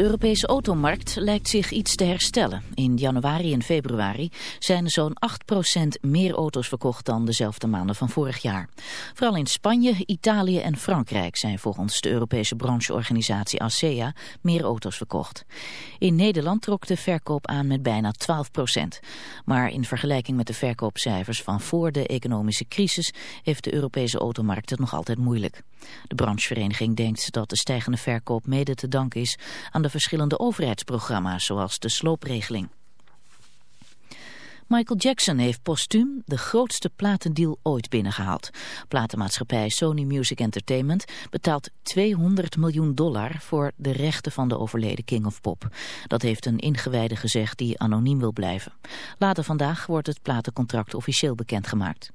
De Europese automarkt lijkt zich iets te herstellen. In januari en februari zijn er zo'n 8% meer auto's verkocht dan dezelfde maanden van vorig jaar. Vooral in Spanje, Italië en Frankrijk zijn volgens de Europese brancheorganisatie ASEA meer auto's verkocht. In Nederland trok de verkoop aan met bijna 12%. Maar in vergelijking met de verkoopcijfers van voor de economische crisis heeft de Europese automarkt het nog altijd moeilijk. De branchevereniging denkt dat de stijgende verkoop mede te danken is aan de verschillende overheidsprogramma's zoals de sloopregeling. Michael Jackson heeft postuum de grootste platendeal ooit binnengehaald. Platenmaatschappij Sony Music Entertainment betaalt 200 miljoen dollar voor de rechten van de overleden King of Pop. Dat heeft een ingewijde gezegd die anoniem wil blijven. Later vandaag wordt het platencontract officieel bekendgemaakt.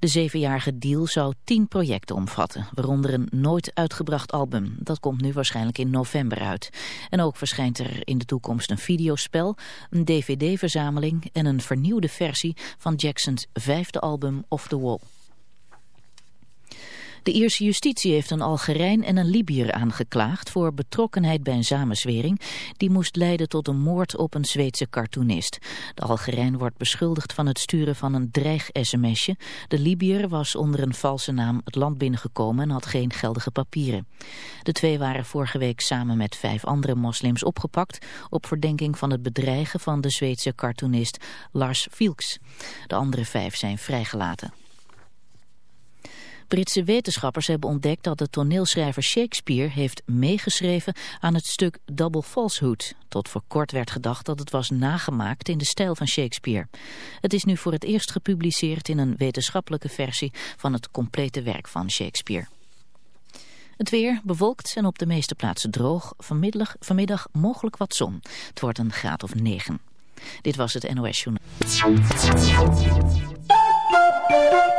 De zevenjarige deal zou tien projecten omvatten, waaronder een nooit uitgebracht album. Dat komt nu waarschijnlijk in november uit. En ook verschijnt er in de toekomst een videospel, een dvd-verzameling en een vernieuwde versie van Jacksons vijfde album Off the Wall. De Ierse justitie heeft een Algerijn en een Libiër aangeklaagd voor betrokkenheid bij een samenzwering die moest leiden tot een moord op een Zweedse cartoonist. De Algerijn wordt beschuldigd van het sturen van een dreig-sms'je. De Libiër was onder een valse naam het land binnengekomen en had geen geldige papieren. De twee waren vorige week samen met vijf andere moslims opgepakt op verdenking van het bedreigen van de Zweedse cartoonist Lars Vilks. De andere vijf zijn vrijgelaten. Britse wetenschappers hebben ontdekt dat de toneelschrijver Shakespeare heeft meegeschreven aan het stuk Double Falsehood. Tot voor kort werd gedacht dat het was nagemaakt in de stijl van Shakespeare. Het is nu voor het eerst gepubliceerd in een wetenschappelijke versie van het complete werk van Shakespeare. Het weer bewolkt en op de meeste plaatsen droog. Vanmiddag, vanmiddag mogelijk wat zon. Het wordt een graad of 9. Dit was het NOS Journal.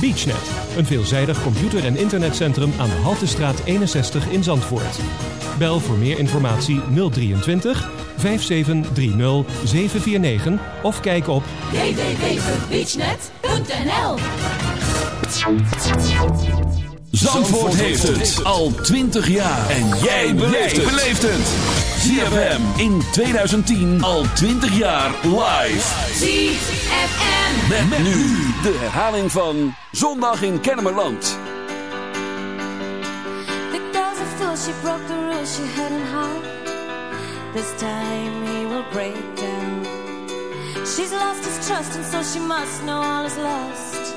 BeachNet, een veelzijdig computer- en internetcentrum aan de Haltestraat 61 in Zandvoort. Bel voor meer informatie 023 5730 749 of kijk op www.beachnet.nl Zandvoort heeft het al 20 jaar. En jij beleeft het. ZFM in 2010 al 20 jaar live. ZFM. Met, met nu de herhaling van Zondag in Kennemerland. The girl's a fool, she broke the rules she hadn't heart. This time he will break down. She's lost his trust, and so she must know all is lost.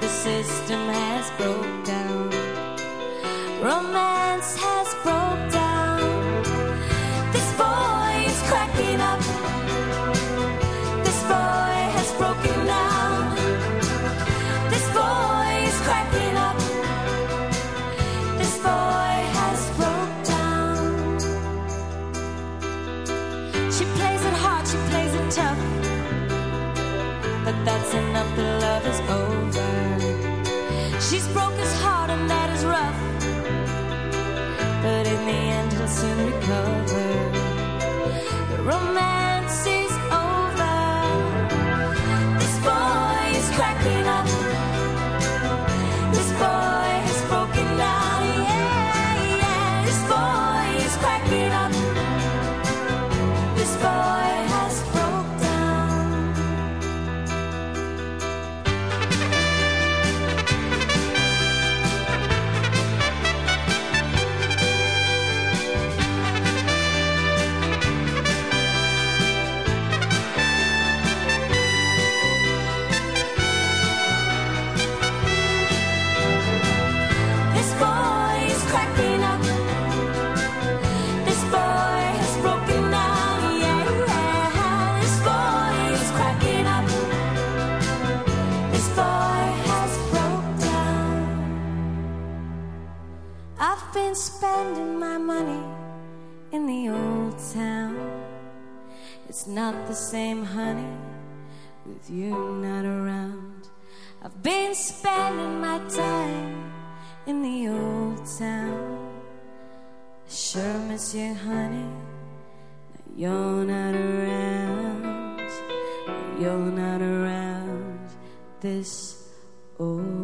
The system has broke down. Romance has broke down. In the end, he'll soon recover. The romance same, honey, with you not around. I've been spending my time in the old town. I sure miss you, honey. Now you're not around. You're not around this old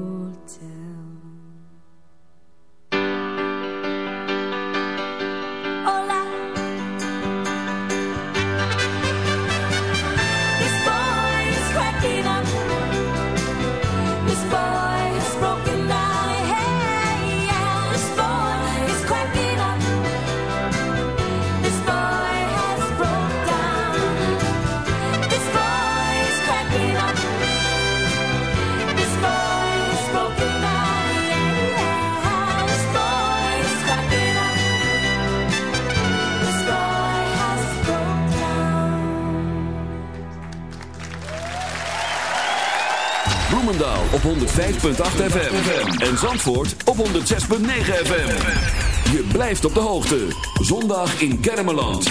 Bloemendaal op 105.8 FM. En Zandvoort op 106.9 FM. Je blijft op de hoogte. Zondag in Kermeland.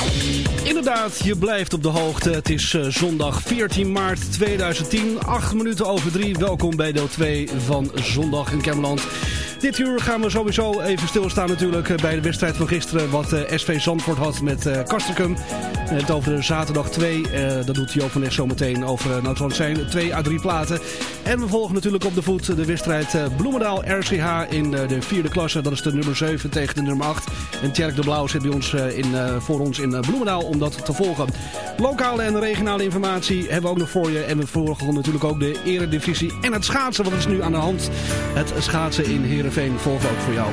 Inderdaad, je blijft op de hoogte. Het is eh, zondag 14 maart 2010, 8 minuten over 3. Welkom bij deel 2 van Zondag in Kemmerland. Dit uur gaan we sowieso even stilstaan natuurlijk eh, bij de wedstrijd van gisteren. Wat eh, SV Zandvoort had met hebben het over de zaterdag 2. eh, dat doet Joop van Nes zometeen over, nou het zijn, 2 à 3 platen. En we volgen natuurlijk op de voet de wedstrijd eh, Bloemendaal RCH in eh, de vierde klasse. Dat is de nummer 7 tegen de nummer 8. En Tjerk de Blauw zit bij ons, eh, in, voor ons in Bloemendaal om dat te volgen. Lokale en regionale informatie hebben we ook nog voor je. En we volgen natuurlijk ook de eredivisie en het schaatsen. Wat is nu aan de hand? Het schaatsen in Heerenveen volgt ook voor jou.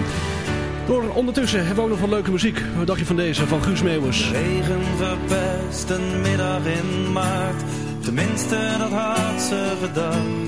Door, ondertussen hebben we ook nog wat leuke muziek. Wat dacht je van deze, van Guus Meeuwers? Regen verpest een middag in maart. Tenminste, dat had ze gedacht.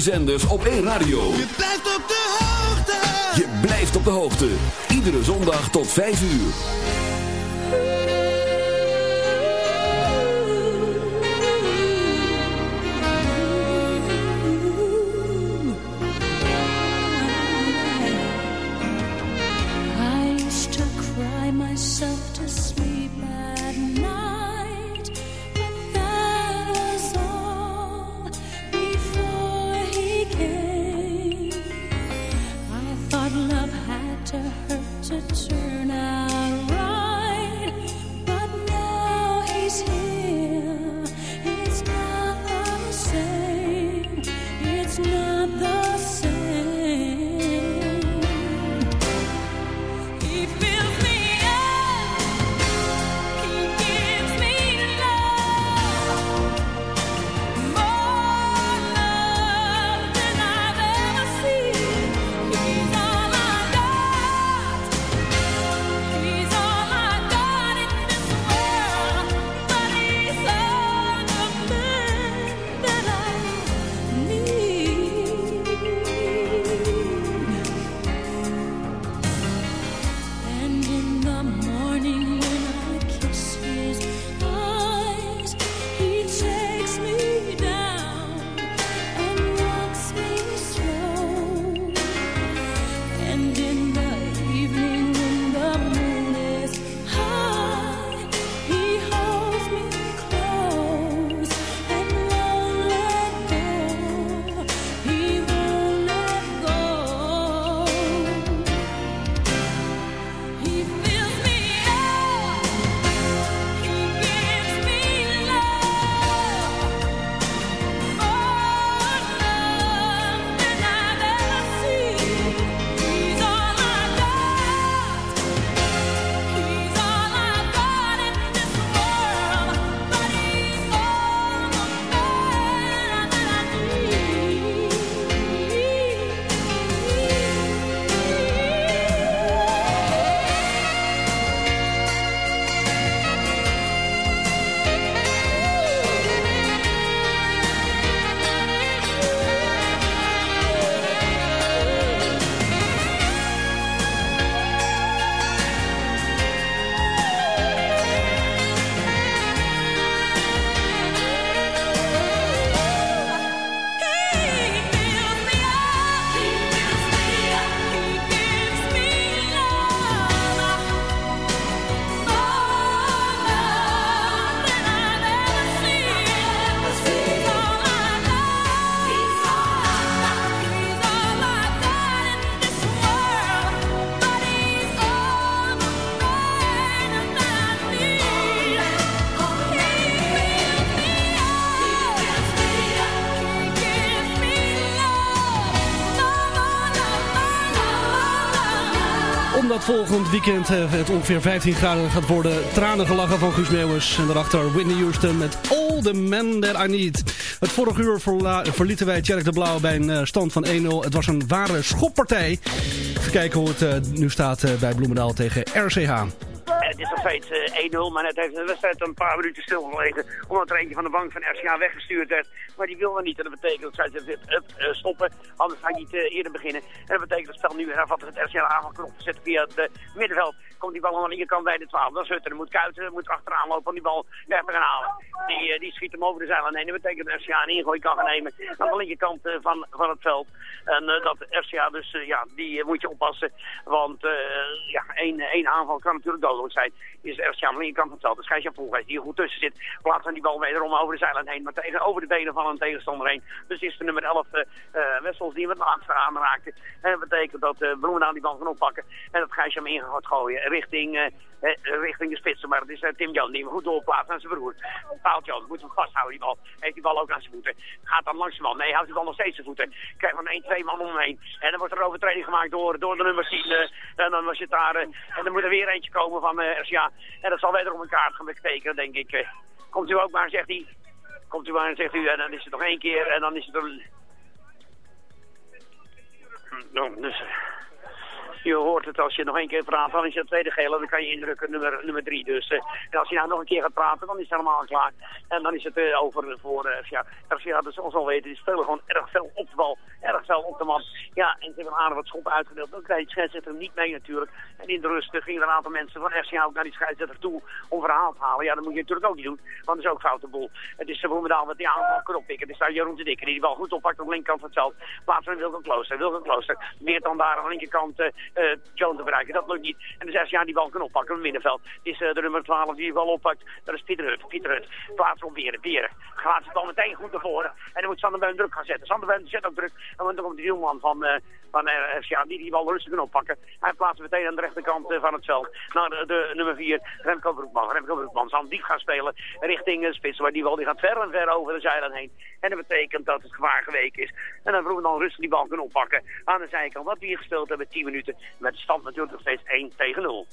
Twee zenders op één radio. Je blijft op de hoogte. Je blijft op de hoogte. Iedere zondag tot 5 uur. Volgend weekend eh, het ongeveer 15 graden gaat worden. Tranen gelachen van Guus Meeuwis. En daarachter Whitney Houston met All the Men That I Need. Het vorige uur verlieten wij Tjerk de Blauw bij een eh, stand van 1-0. Het was een ware schoppartij. Even kijken hoe het eh, nu staat bij Bloemendaal tegen RCH. Is nog steeds eh, 1-0, maar net heeft de wedstrijd een paar minuten stilgelegen. Omdat er eentje van de bank van RCA weggestuurd werd. Maar die wilde niet. En dat betekent dat zij up, eh, stoppen. Anders ga je niet eh, eerder beginnen. En dat betekent dat het spel nu hervat het RCA aanval kan opzetten via het eh, middenveld. Komt die bal aan de linkerkant bij de 12. Dat is Hutten. Dan moet Kuiten moet achteraan lopen om die bal weg te gaan halen. Die, eh, die schiet hem over de zijlijn heen. Dat betekent dat RCA een ingooi kan gaan nemen aan de linkerkant eh, van, van het veld. En eh, dat RCA dus, eh, ja, die eh, moet je oppassen. Want eh, ja, één, één aanval kan natuurlijk dodelijk zijn. Is RCA aan de linkerkant van het veld. Dus Gijs-Jan Poelgeest die er goed tussen zit. Plaatst dan die bal wederom over de zijlijn heen. Maar tegen, over de benen van een tegenstander heen. Dus is de nummer 11 eh eh, Wessels die hem het laatste aanraakte. En dat betekent dat eh Bloemendaal die bal kan oppakken. En dat Gijs hem in gooien richting, richting de spitsen. Maar het is Tim Jan die hem goed doorplaatst aan zijn broer. Paalt Jan moet hem vasthouden die bal. Heeft die bal ook aan zijn voeten. Gaat dan langs de man. Nee, houdt die bal nog steeds zijn voeten. Krijgt van 1, 2 man om hem heen. En dan wordt er overtreding gemaakt door, door de nummer 10. eh, en dan was het daar. en dan moet er weer eentje komen van eh RCA. En dat zal wederom een kaart gaan betekenen, denk ik. eh. komt u ook maar, zegt hij. Komt u maar, zegt u. En dan is het nog één keer. En dan is het een... Dus... Je hoort het als je nog één keer praat, dan is je het tweede gele. Dan kan je indrukken nummer, nummer drie. Dus eh, en als je nou nog een keer gaat praten, dan is het helemaal klaar. En dan is het eh, over voor uh, FCA. FCA, dus zoals al weten, die spelen gewoon erg veel op de bal. Erg veel op de man. Ja, en ze hebben aardig wat schoppen uitgedeeld. Dan krijg je scheidsrechter niet mee natuurlijk. En in de rust gingen er een aantal mensen van FCA ook naar die scheidsrechter toe om verhaal te halen. Ja, dat moet je natuurlijk ook niet doen, want dat is ook foute boel. Het is Bloemendaal met die aanval kan oppikken. Er staat Jeroen de Dikker die die bal goed oppakt op de linkerkant van het veld. Plaatsen Wilco Klooster. Wilco Klooster meer dan daar aan de linkerkant uh, uh, Joan te bereiken. Dat lukt niet. En de zes jaar die bal kan oppakken op het middenveld. Is uh, de nummer 12 die die bal oppakt. Dat is Pieter Hut. Pieter Hut. Plaats op Beren. Beren. Gaat het dan meteen goed naar. En dan moet Sander Beun druk gaan zetten. Sander Beun zet ook druk. En dan komt de wielman van, uh, van FCA die die bal rustig kan oppakken. Hij plaatst meteen aan de rechterkant uh, van het veld. Naar de, nummer 4. Remco Broekman. Remco Broekman zal diep gaan spelen richting uh, spits. Maar die bal die gaat ver en ver over de zijlijn heen. En dat betekent dat het gevaar geweken is. En dan we dan rustig die bal kunnen oppakken aan de zijkant. Wat we hier gespeeld hebben, 10 minuten. Met de stand natuurlijk nog steeds 1 tegen 0.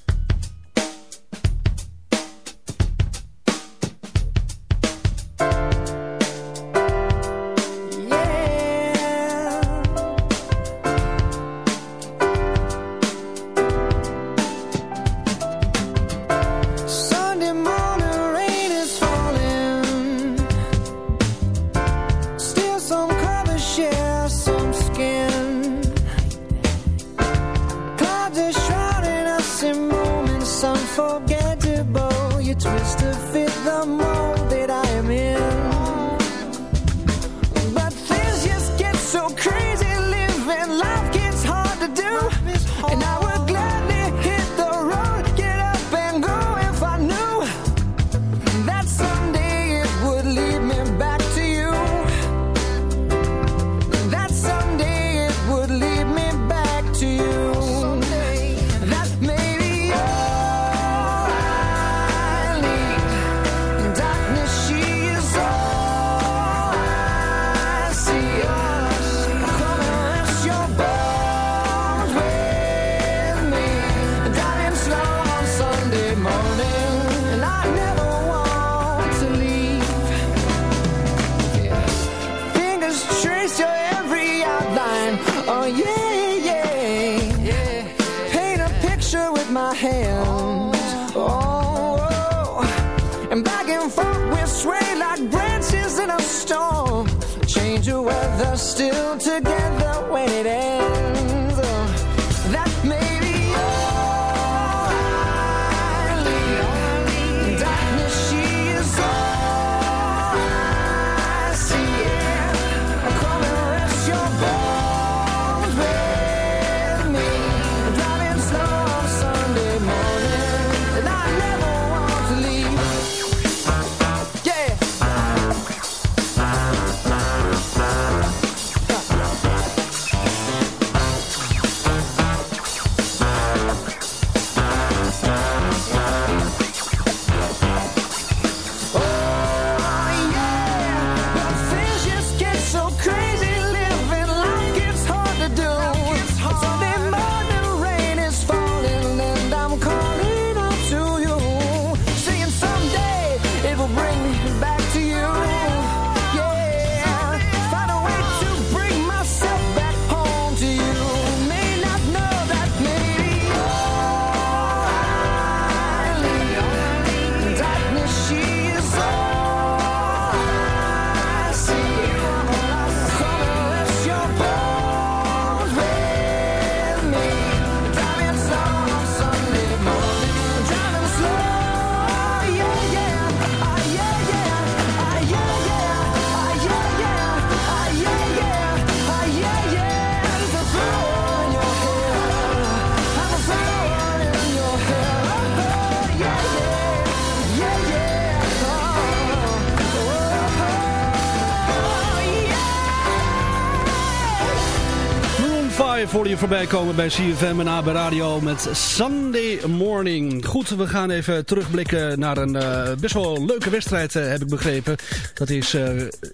Maroon 5 hoorde je voorbij komen bij CFM en AB Radio met Sunday Morning. Goed, we gaan even terugblikken naar een eh, best wel leuke wedstrijd, eh, heb ik begrepen. Dat is eh,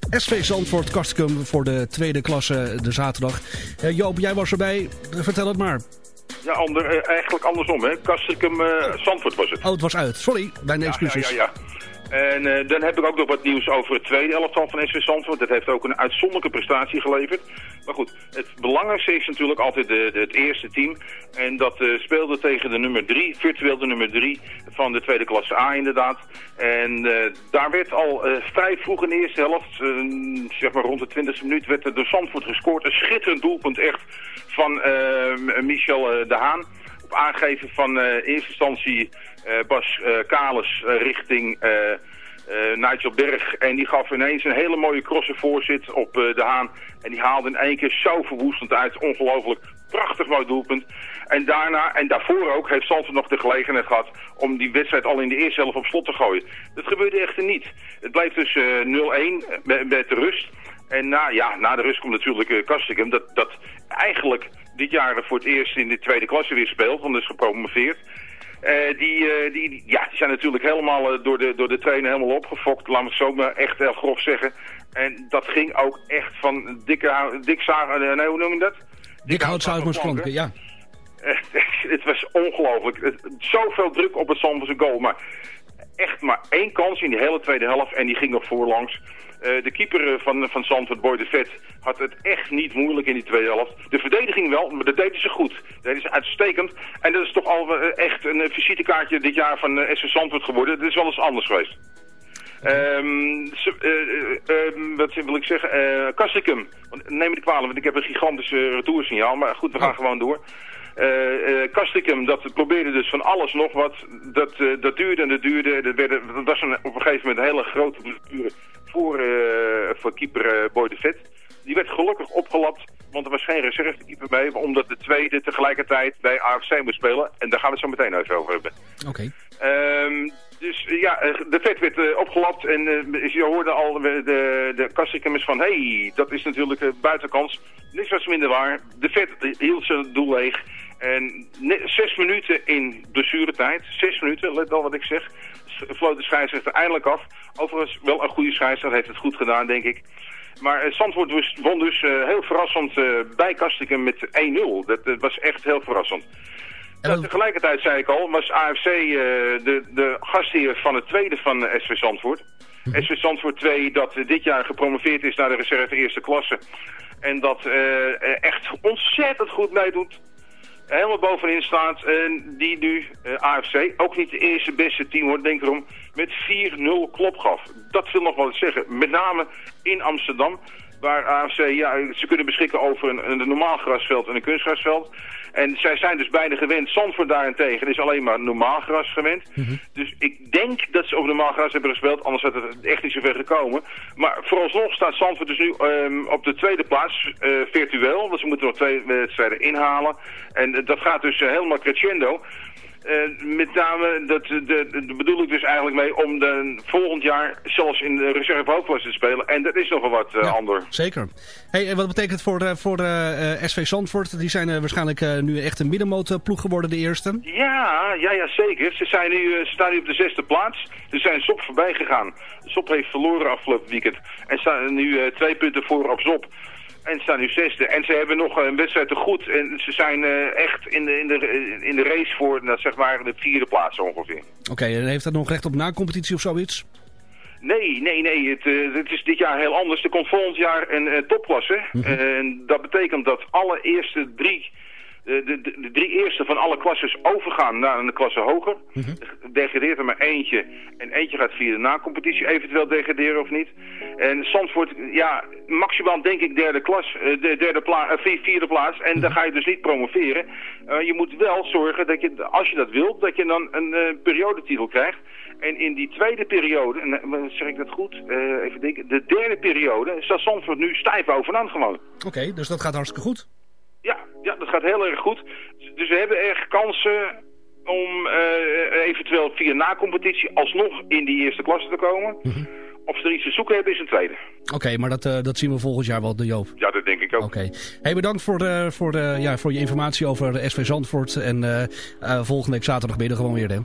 SV Zandvoort Kastikum voor de tweede klasse de zaterdag. Joop, jij was erbij. Vertel het maar. Ja, ander, eigenlijk andersom, hè. Kastrikum, eh Zandvoort was het. Oh, het was uit. Sorry, mijn excuses. Ja, ja, ja. En dan heb ik ook nog wat nieuws over het tweede elftal van SV Zandvoort. Dat heeft ook een uitzonderlijke prestatie geleverd. Maar goed, het belangrijkste is natuurlijk altijd de, het eerste team. En dat eh, speelde tegen de nummer 3, virtueel de nummer 3 van de tweede klasse A inderdaad. En eh, daar werd al eh, vrij vroeg in de eerste helft, zeg maar rond de 20e minuut, werd er door Zandvoort gescoord. Een schitterend doelpunt echt van Michel de Haan. Op aangeven van eerste instantie Bas eh, richting... eh, Nigel Berg. En die gaf ineens een hele mooie crossen voorzit op eh, de Haan. En die haalde in één keer zo verwoestend uit. Ongelooflijk prachtig mooi doelpunt. En daarna, en daarvoor ook, heeft Zandvoort nog de gelegenheid gehad om die wedstrijd al in de eerste helft op slot te gooien. Dat gebeurde echter niet. Het bleef dus eh, 0-1 met, met de rust. En na, ja, na de rust komt natuurlijk uh, Kastikum, dat, dat eigenlijk dit jaar voor het eerst in de tweede klasse weer speelt, want is gepromoveerd. Eh, die, eh, die, ja, die zijn natuurlijk helemaal eh, door, de, door de trainer helemaal opgefokt, laten we het zo maar echt heel grof zeggen. En dat ging ook echt van dikke, dik zagen, nee, hoe noem je dat? Dik hout houtzagersplanken. ja. Het was ongelooflijk. Zoveel druk op het Zandvoortse goal, maar echt maar één kans in die hele tweede helft en die ging nog voorlangs. Eh de keeper eh, van, van Zandvoort, Boy de Vet, had het echt niet moeilijk in die tweede helft. De verdediging wel, maar dat deden ze goed. Dat deden ze uitstekend. En dat is toch al eh, echt een visitekaartje dit jaar van uh, SV Zandvoort geworden. Dat is wel eens anders geweest. Ehm, ze- eh, eh, ehm, wat wil ik zeggen? Kastrikum. Want Neem me niet kwalijk, want ik heb een gigantische retoursignaal. Maar goed, we gaan gewoon door. Eh eh Kastrikum, dat probeerde dus van alles nog wat. Dat, eh, dat duurde en dat duurde. Dat, werden, dat was een, op een gegeven moment een hele grote blessure voor, eh, voor keeper Boy de Vet. Die werd gelukkig opgelapt, want er was geen reservekeeper mee. Omdat de tweede tegelijkertijd bij AFC moest spelen. En daar gaan we het zo meteen even over hebben. Oké. Ehm, dus ja, de vet werd opgelapt en je hoorde al de, de, de Kastrikums van... hé, hey, dat is natuurlijk eh, buitenkans. Niks was minder waar. De vet hield zijn doel leeg. En zes minuten in blessuretijd, zes minuten, let wel wat ik zeg... vloot de scheidsrechter eindelijk af. Overigens wel een goede scheidsrechter, heeft het goed gedaan, denk ik. Maar eh, Zandvoort dus- won dus eh, heel verrassend eh, bij Kastrikum met 1-0. Dat was echt heel verrassend. Nou, tegelijkertijd zei ik al, was AFC de, de gastheer van het tweede van SV Zandvoort. SV Zandvoort 2 dat dit jaar gepromoveerd is naar de reserve eerste klasse. En dat echt ontzettend goed meedoet. Helemaal bovenin staat. En die nu eh, AFC, ook niet de eerste beste team hoor, denk erom, met 4-0 klop gaf. Dat wil nog wel eens zeggen. Met name in Amsterdam. Waar AFC, ja, ze kunnen beschikken over een, een normaal grasveld en een kunstgrasveld. En zij zijn dus beide gewend. Zandvoort daarentegen is alleen maar normaal gras gewend. Dus ik denk dat ze op normaal gras hebben gespeeld. Anders had het echt niet zo ver gekomen. Maar vooralsnog staat Zandvoort dus nu ehm, op de tweede plaats. eh, virtueel. Want ze moeten nog twee wedstrijden inhalen. En eh, dat gaat dus eh, helemaal crescendo. Eh, met name, dat, de, de, de bedoel ik dus eigenlijk mee om de, volgend jaar zelfs in de reserve hoofdklasse te spelen. En dat is nogal wat, eh ander. Zeker. Hey, en wat betekent het voor, eh, voor eh, eh, SV Zandvoort? Die zijn eh, waarschijnlijk eh, nu echt een middenmootploeg geworden, de eerste. Ja, ja, ja, zeker. Ze, zijn nu, eh, staan nu op de zesde plaats. Ze zijn Zop voorbij gegaan. Zop heeft verloren afgelopen weekend. En staan nu eh, twee punten voor op Zop. En staan nu zesde. En ze hebben nog een wedstrijd te goed. En ze zijn eh, echt in de, in, de, in de race voor, nou, zeg maar, de vierde plaats ongeveer. Oké, en heeft dat nog recht op na-competitie of zoiets? Nee, nee, nee. Het, eh, het is dit jaar heel anders. Er komt volgend jaar een eh, topklasse. En dat betekent dat alle eerste drie, de, de, de drie eerste van alle klasses overgaan naar een klasse hoger. Er degradeert er maar eentje. En eentje gaat via de na-competitie eventueel degraderen of niet. En Zandvoort, ja, maximaal denk ik derde klas, eh, de derde pla eh, vi- vierde plaats. En dan ga je dus niet promoveren. Eh, je moet wel zorgen dat je, als je dat wilt, dat je dan een eh, periodetitel krijgt. En in die tweede periode, en eh, zeg ik dat goed, Eh, even denken, de derde periode staat Zandvoort nu stijf bovenaan gewoon. Oké, dus dat gaat hartstikke goed. Ja, ja, dat gaat heel erg goed. Dus we hebben erg kansen om eh, eventueel via na-competitie alsnog in die eerste klasse te komen. Of ze er iets te zoeken hebben is een tweede. Oké, maar dat, eh, dat zien we volgend jaar wel, de Joop. Ja, dat denk ik ook. Oké. Hey, bedankt voor, de, voor, de, ja, voor je informatie over de SV Zandvoort. En eh, eh, volgende week zaterdagmiddag gewoon weer, hè?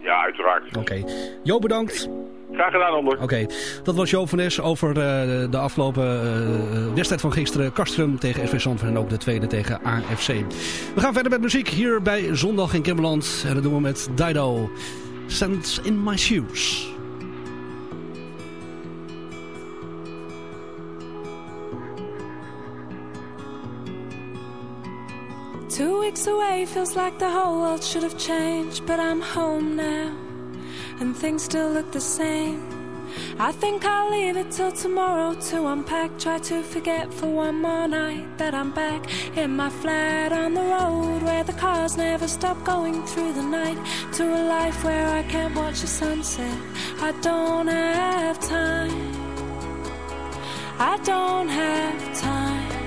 Ja, uiteraard. Oké. Joop, bedankt. Graag gedaan, Oké, dat was Joop over eh, de afgelopen eh, eh, wedstrijd van gisteren. Kastrum tegen SV Zandvoort en ook de tweede tegen AFC. We gaan verder met muziek hier bij Zondag in Kimmerland. En dat doen we met Dido. Sands in my shoes. Two weeks away feels like the whole world should have changed, but I'm home now. And things still look the same. I think I'll leave it till tomorrow to unpack. Try to forget for one more night that I'm back in my flat on the road where the cars never stop going through the night. To a life where I can't watch the sunset. I don't have time. I don't have time,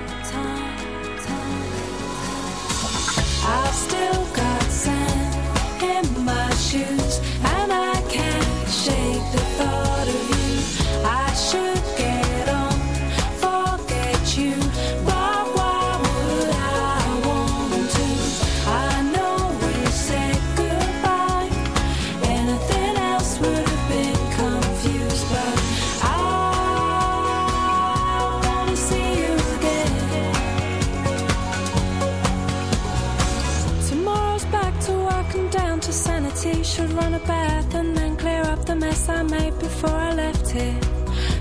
a bath and then clear up the mess I made before I left here.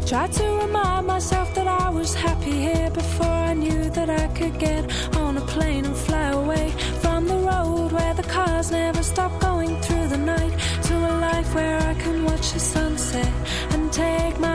Try to remind myself that I was happy here before I knew that I could get on a plane and fly away from the road where the cars never stop going through the night to a life where I can watch the sunset and take my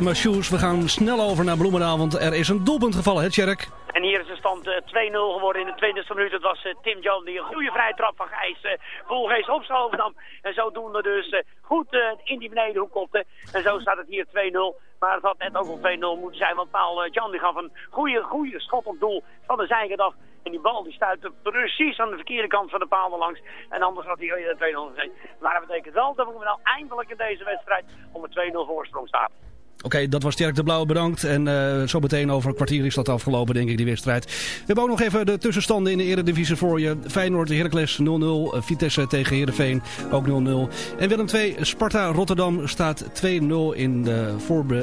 My Shoes. We gaan snel over naar Bloemendaal, want er is een doelpunt gevallen, hè Tjerk? En hier is de stand eh, 2-0 geworden in de 20e minuut. Het was eh, Tim Jones die een goede vrije trap van Gijs uh, Volgeest op zijn hoofd nam. En zodoende dus eh, goed eh, in die benedenhoek kopte. En zo staat het hier 2-0. Maar het had net ook al 2-0 moeten zijn. Want Paul eh, Jan die gaf een goede, goede schot op doel van de zijkant af. En die bal die stuitte precies aan de verkeerde kant van de paal langs. En anders had hij eerder 2-0 gezeten. Maar dat betekent wel dat we nou eindelijk in deze wedstrijd om een 2-0 voorsprong staat. Oké, dat was Tjerk de Blauwe bedankt. En eh, zo meteen over een kwartier is dat afgelopen, denk ik, die wedstrijd. We hebben ook nog even de tussenstanden in de Eredivisie voor je. Feyenoord, Heracles 0-0. eh, Vitesse tegen Heerenveen ook 0-0. En Willem II, Sparta, Rotterdam staat 2-0 in de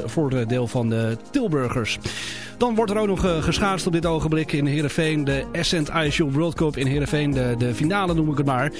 voordeel van de Tilburgers. Dan wordt er ook nog eh, geschaatst op dit ogenblik in Heerenveen. De Ascent ISU World Cup in Heerenveen. De, de finale noem ik het maar.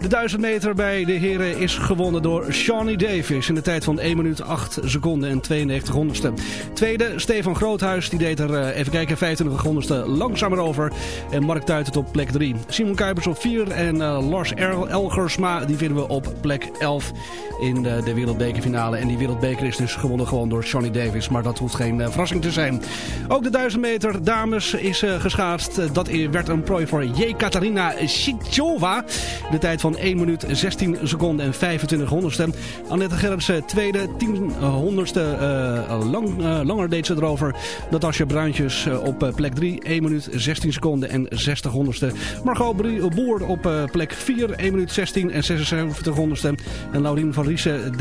De 1000 meter bij de heren is gewonnen door Shawnee Davis in de tijd van 1 minuut 8 seconden en 92 honderdste. Tweede, Stefan Groothuis, die deed er, eh, even kijken, 25 honderdste langzamer over. En Mark Tuitert op plek 3. Simon Kuipers op 4 en eh, Lars El Elgersma, die vinden we op plek 11 in de, wereldbekerfinale. En die wereldbeker is dus gewonnen gewoon door Shawnee Davis, maar dat hoeft geen eh, verrassing te zijn. Ook de 1000 meter dames is uh, geschaatst. dat werd een prooi voor Jekaterina Sichova. De tijd van 1 minuut 16 seconden en 25 honderdste. Annette Gerritsen tweede, 10 honderdste uh, lang, uh, langer deed ze erover. Natasja Bruintjes op plek 3, 1 minuut 16 seconden en 60 honderdste. Margot Boer op plek 4, 1 minuut 16 en 76 honderdste. En Laurien van Riesen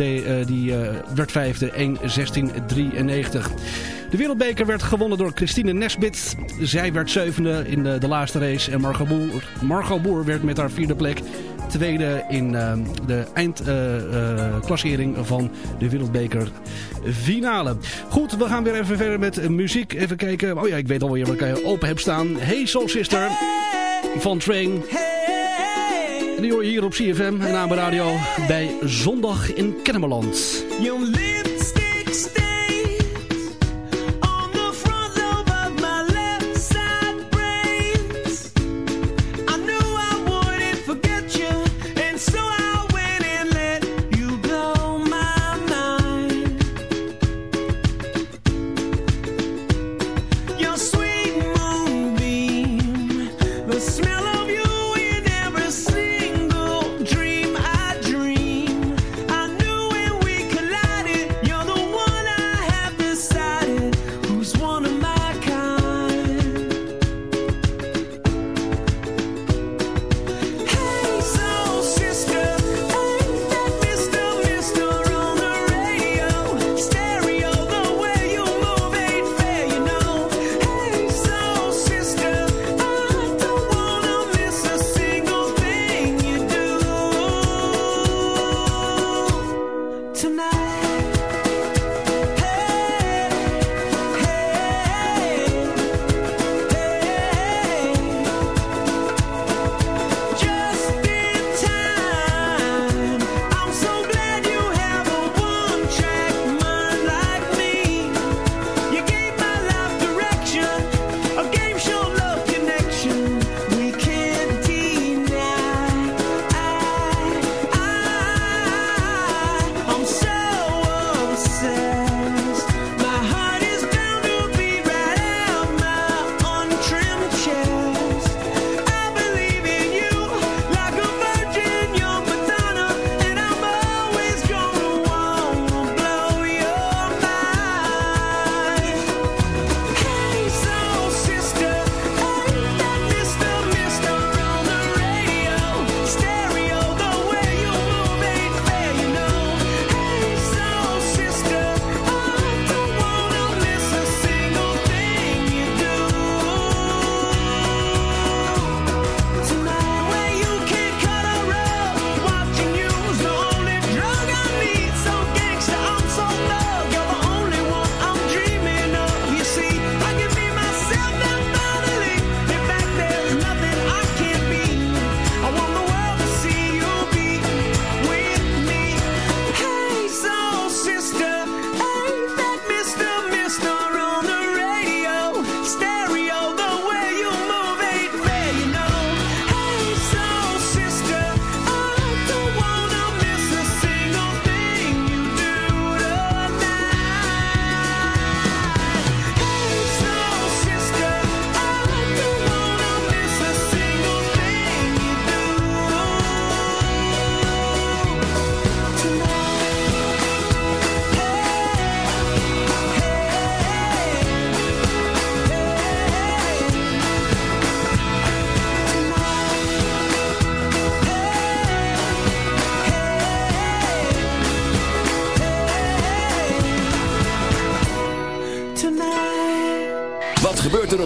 die werd vijfde, 1 16 93. De wereldbeker werd gewonnen door Christine Nesbit. Zij werd zevende in de, de laatste race. En Margot Boer, Margot Boer werd met haar vierde plek tweede in uh, de eindklassering van de wereldbeker finale. Goed, we gaan weer even verder met muziek. Even kijken. Oh ja, ik weet alweer wat ik open heb staan. Hey Soul Sister van Train. En die hoor je hier op CFM en aan de radio bij Zondag in Kennemerland.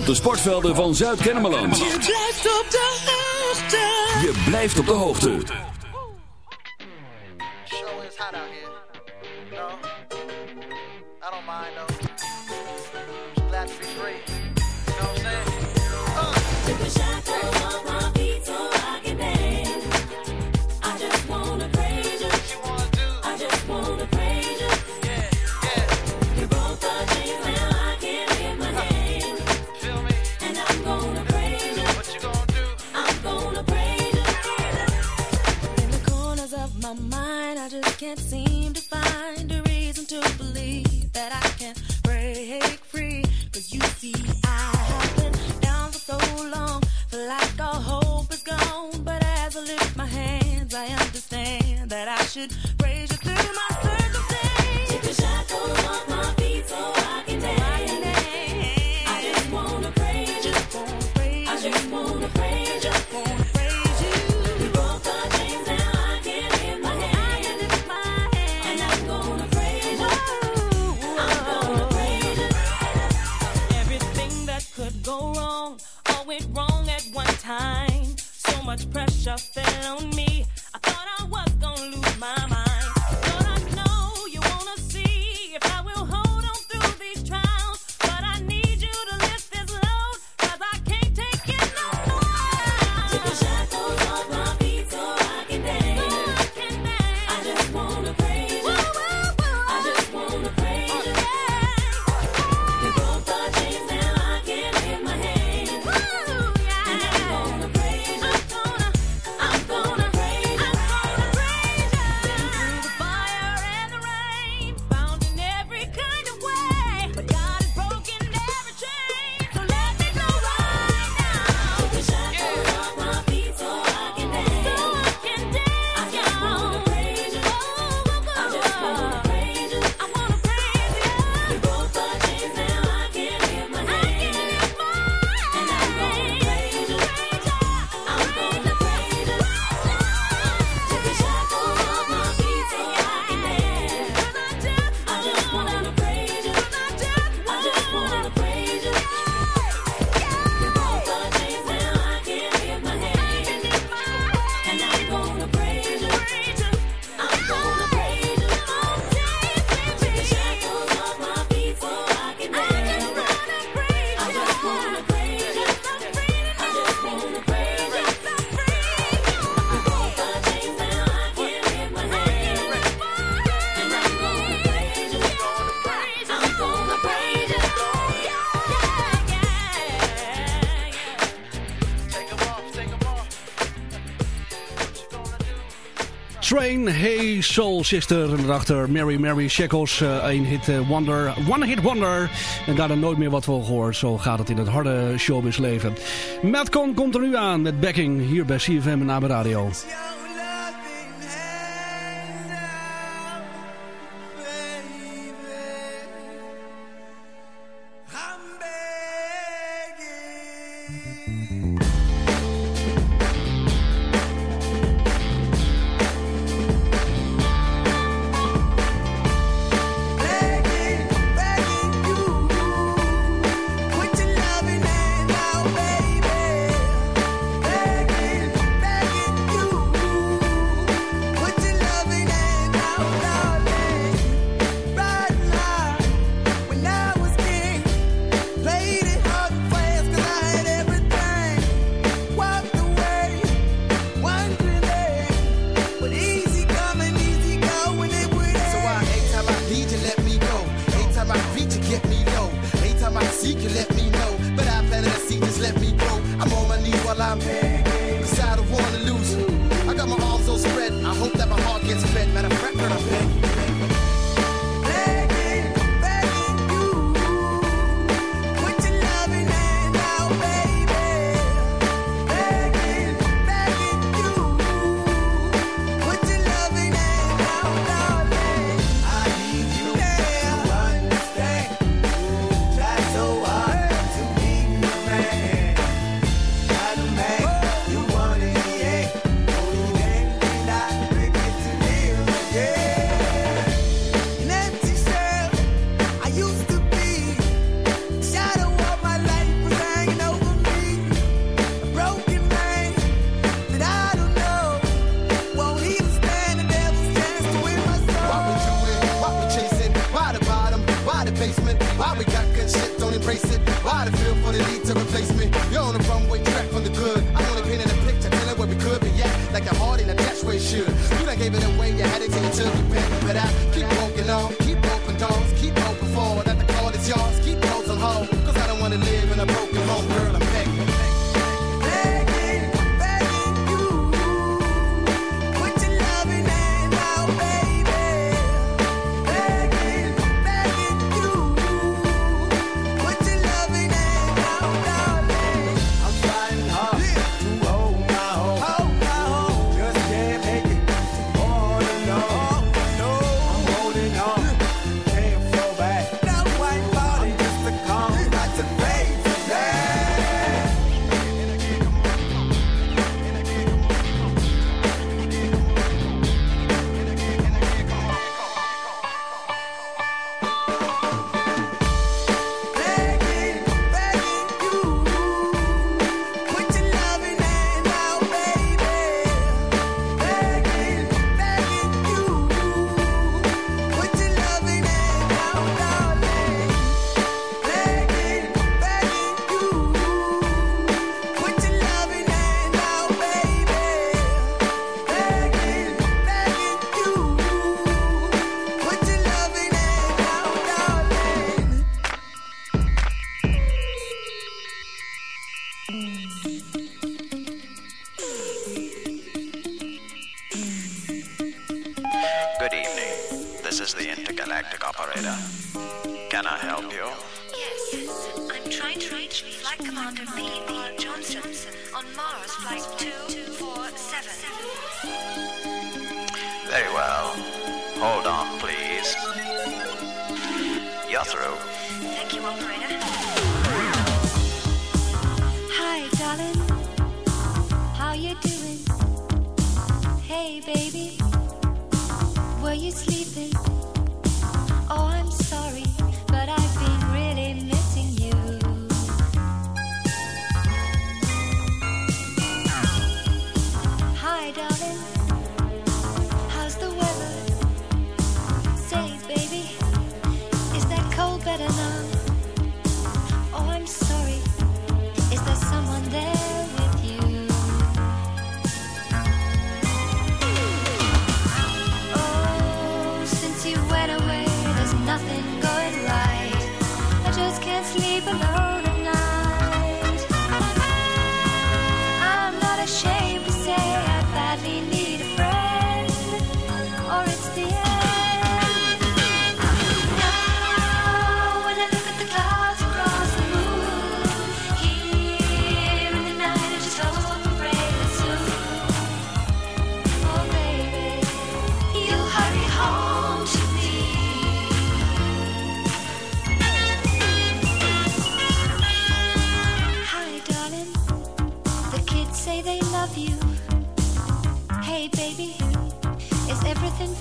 De sportvelden van Zuid-Kennemerland. Je blijft op de hoogte. Je blijft op de hoogte. my mind I just can't seem to find. Soul Sister. En daarachter Mary Mary Shackles, uh, een hit uh, wonder, one hit wonder. En daarna nooit meer wat voor gehoord. Zo gaat het in het harde showbiz leven. Madcon komt er nu aan met backing hier bij CFM en Radio.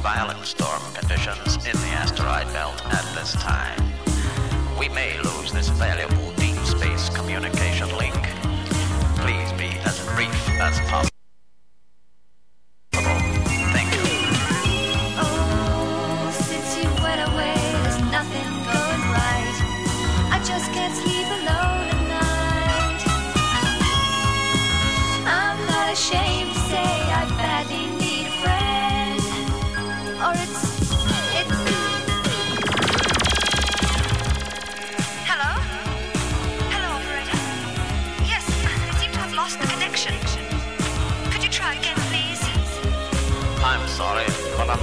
violent storm conditions in the asteroid belt at this time. We may lose this valuable deep space communication link. Please be as brief as possible. shame.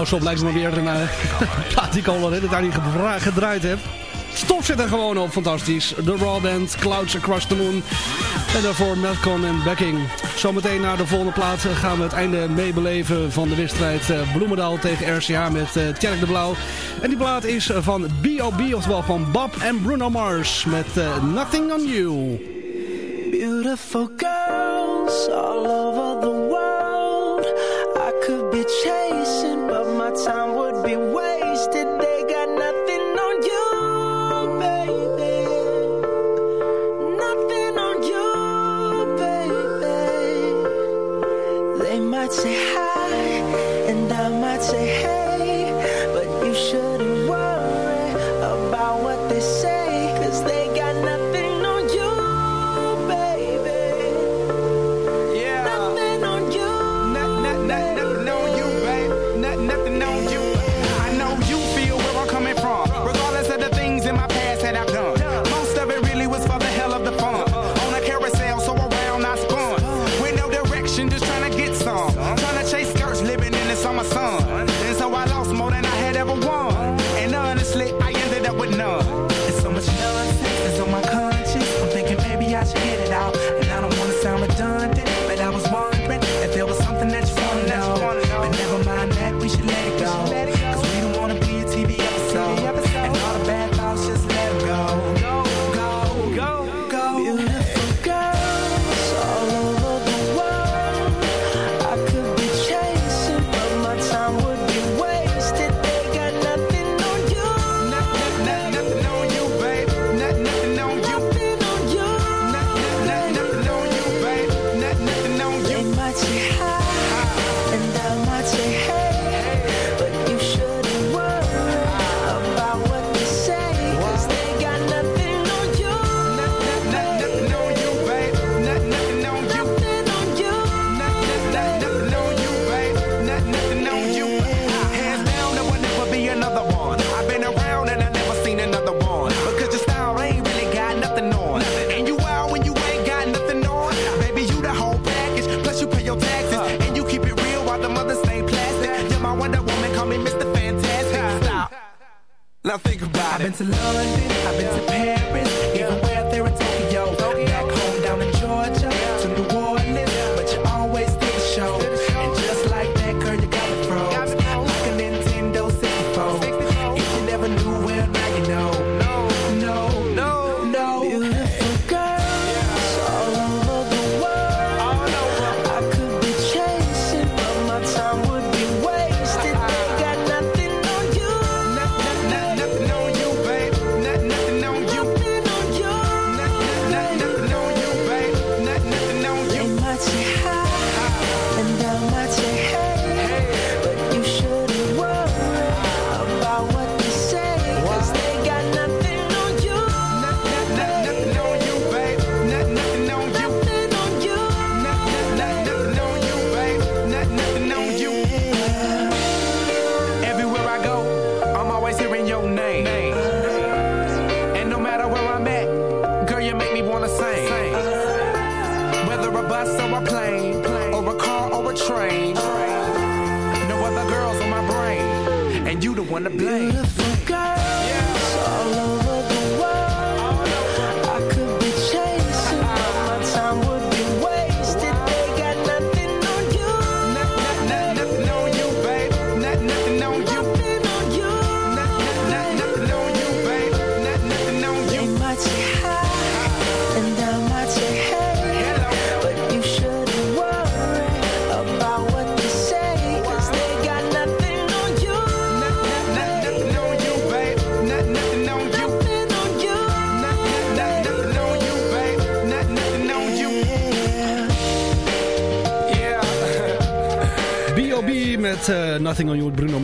House op lijkt me weer een eh, plaat die ik al eh, een niet gedraaid heb. Stop zit er gewoon op, fantastisch. The Raw Band, Clouds Across the Moon. En daarvoor Melkon en Becking. Zometeen naar de volgende plaats gaan we het einde meebeleven van de wedstrijd eh, Bloemendaal tegen RCH met Tjerk de Blauw. En die plaat is van B.O.B. oftewel van Bob en Bruno Mars met Nothing on You. Beautiful girls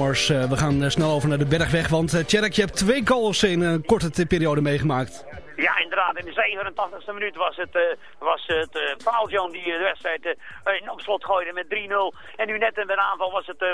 Eh, we gaan eh, snel over naar de bergweg, want uh, je hebt twee goals in een korte periode meegemaakt. Ja, inderdaad. In de 87e minuut was het, eh was het eh Paul die de wedstrijd in op slot gooide met 3-0. En nu net in de aanval was het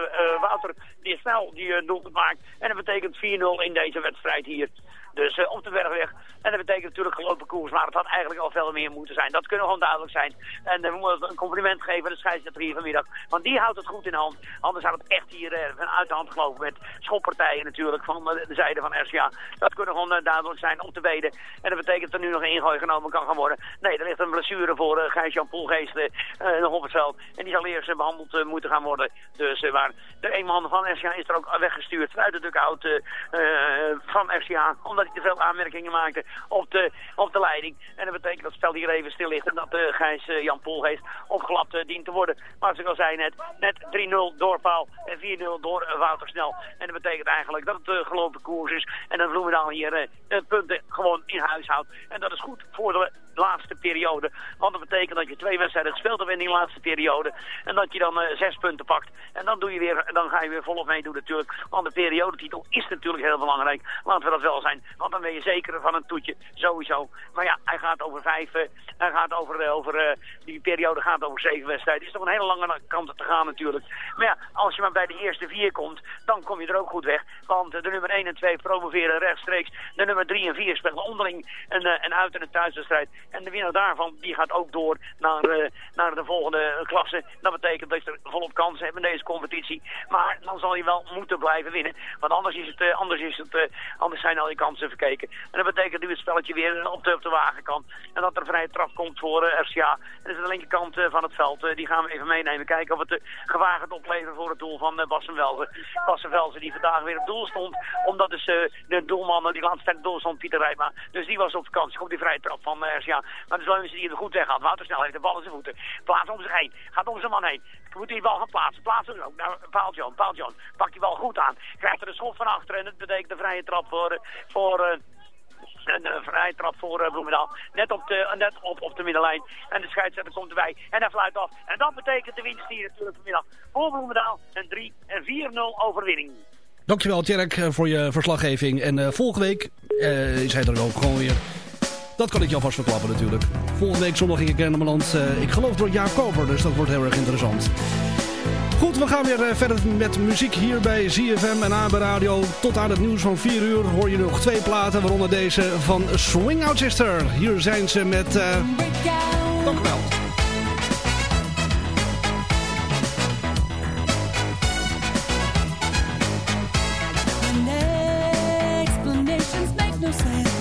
Wouter die snel die doelpunt maakt. En dat betekent 4-0 in deze wedstrijd hier. Dus eh, op de bergweg. En dat betekent natuurlijk gelopen koers. Maar het had eigenlijk al veel meer moeten zijn. Dat kunnen gewoon duidelijk zijn. En eh, we moeten een compliment geven aan de scheidsrechter vanmiddag. Want die houdt het goed in hand. Anders had het echt hier eh, van uit de hand gelopen. Met schoppartijen natuurlijk van eh, de zijde van RCA. Dat kunnen gewoon eh, duidelijk zijn om te weten. En dat betekent dat er nu nog een ingooi genomen kan gaan worden. Nee, er ligt een blessure voor uh, Gijs-Jan Poelgeest eh, nog op het. En die zal eerst eh, behandeld eh, moeten gaan worden. Dus eh, waar de een man van RCA is er ook weggestuurd vanuit de dugout eh, eh, van RCA. Hij te veel aanmerkingen maakte op de, op de leiding. En dat betekent dat het spel hier even stil ligt. En dat uh, Gijs-Jan Poelgeest opgelapt uh, dient te worden. Maar zoals ik al zei net, net 3-0 door Paul en 4-0 door Wouter Snel. En dat betekent eigenlijk dat het uh, gelopen koers is. En dat Bloemendaal hier punten gewoon in huis houdt. En dat is goed voor de laatste periode. Want dat betekent dat je twee wedstrijden gespeeld hebt in die laatste periode. En dat je dan uh, zes punten pakt. En dan, doe je weer, dan ga je weer volop meedoen natuurlijk. Want de periodetitel is natuurlijk heel belangrijk. Laten we dat wel zijn. Want dan ben je zeker van een toetje. Sowieso. Maar ja, hij gaat over vijf. Uh, hij gaat over, uh, over die periode gaat over zeven wedstrijden. is toch een hele lange kant te gaan natuurlijk. Maar ja, als je maar bij de eerste vier komt, dan kom je er ook goed weg. Want de nummer 1 en 2 promoveren rechtstreeks. De nummer 3 en 4 spelen onderling een, een uit- en een thuiswedstrijd. En de winnaar daarvan, die gaat ook door naar, uh, naar de volgende klasse. Dat betekent dat je volop kans hebt in deze competitie. Maar dan zal je wel moeten blijven winnen. Want anders, is het, uh, anders, is het, uh, anders zijn al je kansen verkeken. En dat betekent nu het spelletje weer op de, op de wagen kan. En dat er vrije trap komt voor RCA. En dat is de linkerkant van het veld. die gaan we even meenemen. Kijken of het gewaagd opleveren voor het doel van uh. Bassenwelzen die vandaag weer op doel stond. Omdat dus de doelman die laatste doel stond, Pieter Rijma. Dus die was op vakantie. Komt die vrije trap van RCA. Maar de Leunsen die er goed weg gaat. Wouter snel heeft de bal in zijn voeten. Plaats om zich heen. Gaat om zijn man heen. Moet die bal gaan plaatsen. Plaatsen ook naar John. Paul John pakt die bal goed aan. Krijgt er een schop van achteren. En dat betekent de vrije trap voor... voor uh, een uh, vrije trap voor uh, Bloemendaal. Net, op de, net op, op de middenlijn. En de scheidsrechter komt erbij. En hij fluit af. En dat betekent de winst hier natuurlijk vanmiddag voor Bloemendaal. Een 3 en 4-0 overwinning. Dankjewel Tjerk voor je verslaggeving. En volgende week is hij er ook gewoon weer. Dat kan ik je alvast verklappen natuurlijk. Volgende week zondag in Kennemerland. Uh, ik geloof door Jaap Koper, dus dat wordt heel erg interessant. Goed, we gaan weer uh, verder met muziek hier bij ZFM en AB Radio. Tot aan het nieuws van 4 uur hoor je nog twee platen, waaronder deze van Swing Out Sister. Hier zijn ze met... Uh... Dank u wel. Move on.